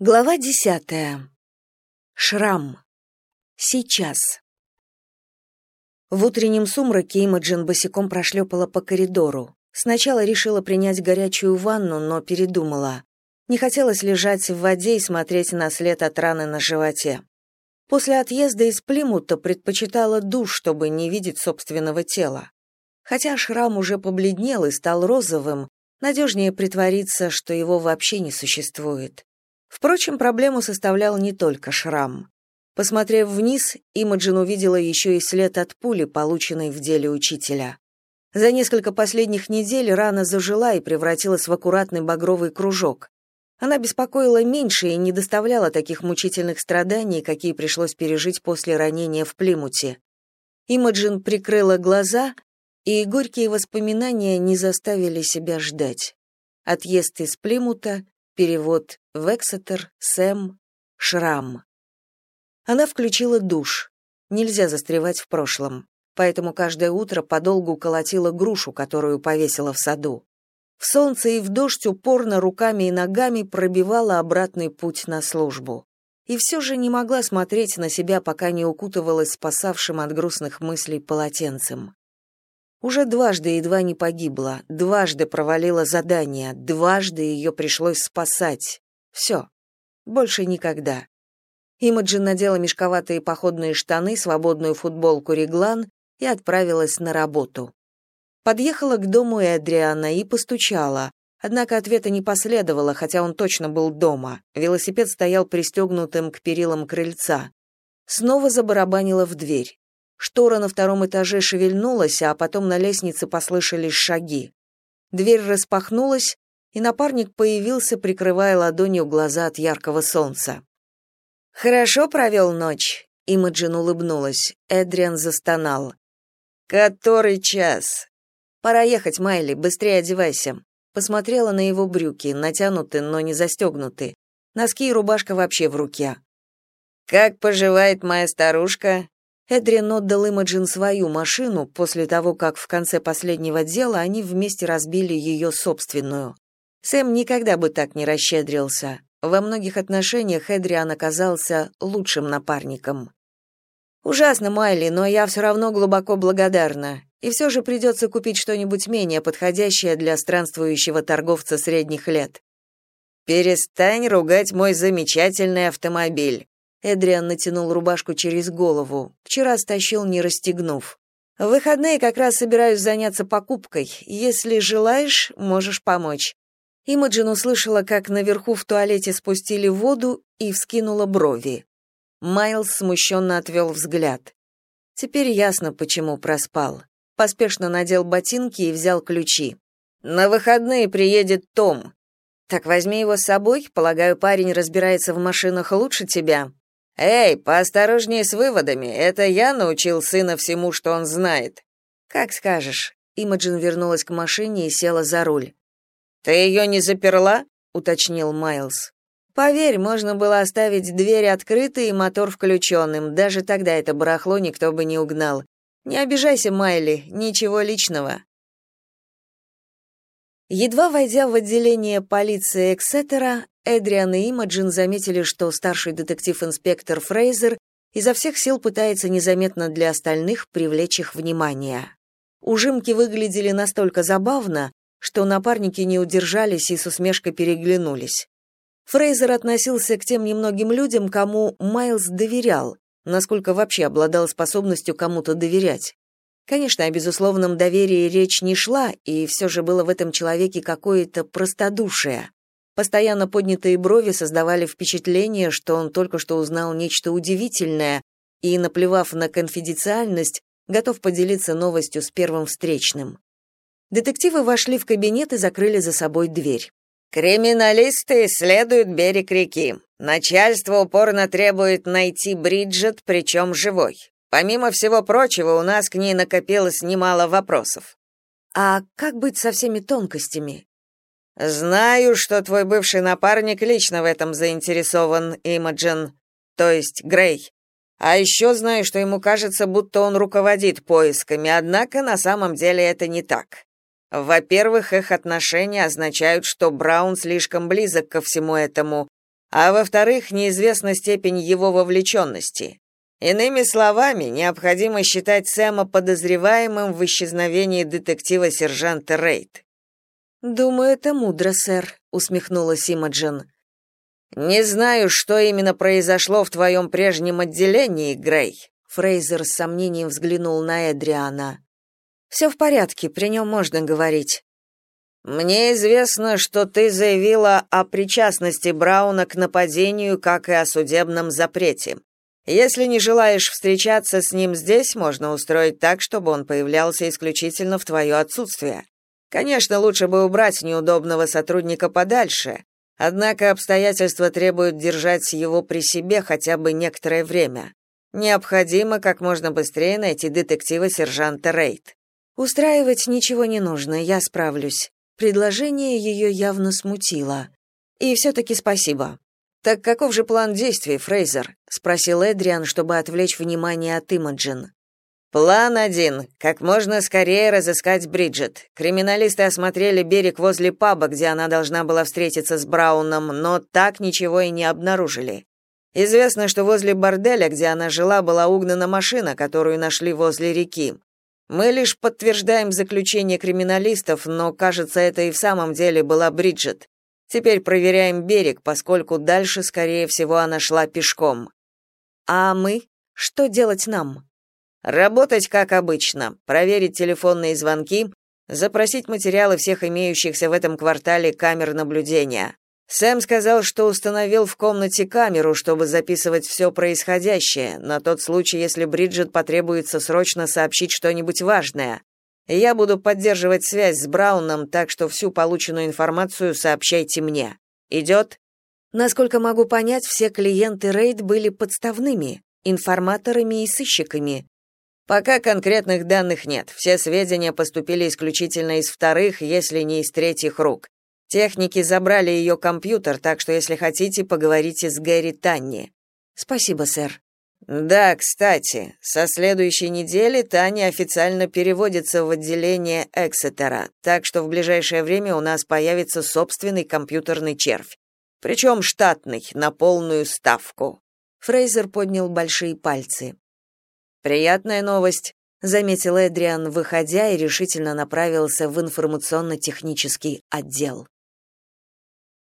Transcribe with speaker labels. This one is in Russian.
Speaker 1: Глава десятая. Шрам. Сейчас. В утреннем сумраке Имаджин босиком прошлепала по коридору. Сначала решила принять горячую ванну, но передумала. Не хотелось лежать в воде и смотреть на след от раны на животе. После отъезда из Плимута предпочитала душ, чтобы не видеть собственного тела. Хотя шрам уже побледнел и стал розовым, надежнее притвориться, что его вообще не существует. Впрочем, проблему составлял не только шрам. Посмотрев вниз, Имаджин увидела еще и след от пули, полученной в деле учителя. За несколько последних недель рана зажила и превратилась в аккуратный багровый кружок. Она беспокоила меньше и не доставляла таких мучительных страданий, какие пришлось пережить после ранения в Плимуте. Имаджин прикрыла глаза, и горькие воспоминания не заставили себя ждать. Отъезд из Плимута, Перевод в Эксетер, Сэм, Шрам. Она включила душ. Нельзя застревать в прошлом, поэтому каждое утро подолгу колотила грушу, которую повесила в саду. В солнце и в дождь упорно руками и ногами пробивала обратный путь на службу. И все же не могла смотреть на себя, пока не укутывалась спасавшим от грустных мыслей полотенцем. Уже дважды едва не погибла, дважды провалила задание, дважды ее пришлось спасать. Все. Больше никогда. Имаджин надела мешковатые походные штаны, свободную футболку реглан и отправилась на работу. Подъехала к дому Эдриана и постучала. Однако ответа не последовало, хотя он точно был дома. Велосипед стоял пристегнутым к перилам крыльца. Снова забарабанила в дверь. Штора на втором этаже шевельнулась, а потом на лестнице послышались шаги. Дверь распахнулась, и напарник появился, прикрывая ладонью глаза от яркого солнца. «Хорошо провел ночь», — Имаджин улыбнулась. Эдриан застонал. «Который час?» «Пора ехать, Майли, быстрее одевайся». Посмотрела на его брюки, натянуты, но не застегнуты. Носки и рубашка вообще в руке. «Как поживает моя старушка?» Эдриан отдал Имаджин свою машину после того, как в конце последнего дела они вместе разбили ее собственную. Сэм никогда бы так не расщедрился. Во многих отношениях Эдриан оказался лучшим напарником. «Ужасно, Майли, но я все равно глубоко благодарна. И все же придется купить что-нибудь менее подходящее для странствующего торговца средних лет». «Перестань ругать мой замечательный автомобиль», Эдриан натянул рубашку через голову. Вчера стащил, не расстегнув. В выходные как раз собираюсь заняться покупкой. Если желаешь, можешь помочь. Имаджин услышала, как наверху в туалете спустили воду и вскинула брови. Майлз смущенно отвел взгляд. Теперь ясно, почему проспал. Поспешно надел ботинки и взял ключи. «На выходные приедет Том. Так возьми его с собой, полагаю, парень разбирается в машинах лучше тебя». «Эй, поосторожнее с выводами, это я научил сына всему, что он знает». «Как скажешь». Имаджин вернулась к машине и села за руль. «Ты ее не заперла?» — уточнил Майлз. «Поверь, можно было оставить дверь открытой и мотор включенным, даже тогда это барахло никто бы не угнал. Не обижайся, Майли, ничего личного». Едва войдя в отделение полиции Эксетера, Эдриан и Имаджин заметили, что старший детектив-инспектор Фрейзер изо всех сил пытается незаметно для остальных привлечь их внимание. Ужимки выглядели настолько забавно, что напарники не удержались и с усмешкой переглянулись. Фрейзер относился к тем немногим людям, кому Майлз доверял, насколько вообще обладал способностью кому-то доверять. Конечно, о безусловном доверии речь не шла, и все же было в этом человеке какое-то простодушие. Постоянно поднятые брови создавали впечатление, что он только что узнал нечто удивительное и, наплевав на конфиденциальность, готов поделиться новостью с первым встречным. Детективы вошли в кабинет и закрыли за собой дверь. «Криминалисты исследуют берег реки. Начальство упорно требует найти Бриджет, причем живой. Помимо всего прочего, у нас к ней накопилось немало вопросов». «А как быть со всеми тонкостями? Знаю, что твой бывший напарник лично в этом заинтересован, Имаджин, то есть Грей. А еще знаю, что ему кажется, будто он руководит поисками, однако на самом деле это не так. Во-первых, их отношения означают, что Браун слишком близок ко всему этому,
Speaker 2: а во-вторых, неизвестна степень его вовлеченности. Иными словами, необходимо считать Сэма подозреваемым в исчезновении детектива-сержанта Рейд.
Speaker 1: «Думаю, это мудро, сэр», — усмехнулась Имаджин.
Speaker 2: «Не знаю, что именно произошло в твоем прежнем отделении, Грей», —
Speaker 1: Фрейзер с сомнением взглянул на Эдриана. «Все в порядке, при нем можно говорить».
Speaker 2: «Мне известно, что ты заявила о причастности Брауна к нападению, как и о судебном запрете. Если не желаешь встречаться с ним здесь, можно устроить так, чтобы он появлялся исключительно в твое отсутствие. Конечно, лучше бы убрать неудобного сотрудника подальше, однако обстоятельства требуют держать его при себе хотя бы некоторое время. Необходимо как можно быстрее найти детектива-сержанта Рейд.
Speaker 1: Устраивать ничего не нужно, я справлюсь. Предложение ее явно смутило. И все-таки спасибо.
Speaker 2: Так каков же план действий, Фрейзер? спросил Эдриан, чтобы отвлечь внимание от Имаджин. План один как можно скорее разыскать Бриджит. Криминалисты осмотрели берег возле паба, где она должна была встретиться с Брауном, но так ничего и не обнаружили. Известно, что возле борделя, где она жила, была угнана машина, которую нашли возле реки. Мы лишь подтверждаем заключение криминалистов, но, кажется, это и в самом деле была Бриджит. Теперь проверяем берег, поскольку дальше, скорее всего, она шла пешком.
Speaker 1: А мы? Что делать нам?
Speaker 2: Работать как обычно, проверить телефонные звонки, запросить материалы всех имеющихся в этом квартале камер наблюдения. Сэм сказал, что установил в комнате камеру, чтобы записывать все происходящее, на тот случай, если Бриджит потребуется срочно сообщить что-нибудь важное. Я буду поддерживать связь с Брауном, так что всю полученную информацию сообщайте мне. Идет?»
Speaker 1: Насколько могу понять, все клиенты Рейд были подставными, информаторами и сыщиками.
Speaker 2: Пока конкретных данных нет. Все сведения поступили исключительно из вторых, если не из третьих рук. Техники забрали ее компьютер, так что если хотите, поговорите с Гэри Танни.
Speaker 1: Спасибо, сэр.
Speaker 2: Да, кстати, со следующей недели Таня официально переводится в отделение Эксетера, так что в ближайшее время у нас появится собственный компьютерный червь. Причем штатный, на полную ставку.
Speaker 1: Фрейзер поднял большие пальцы.
Speaker 2: Приятная новость,
Speaker 1: заметил Эдриан, выходя и решительно направился в информационно-технический отдел.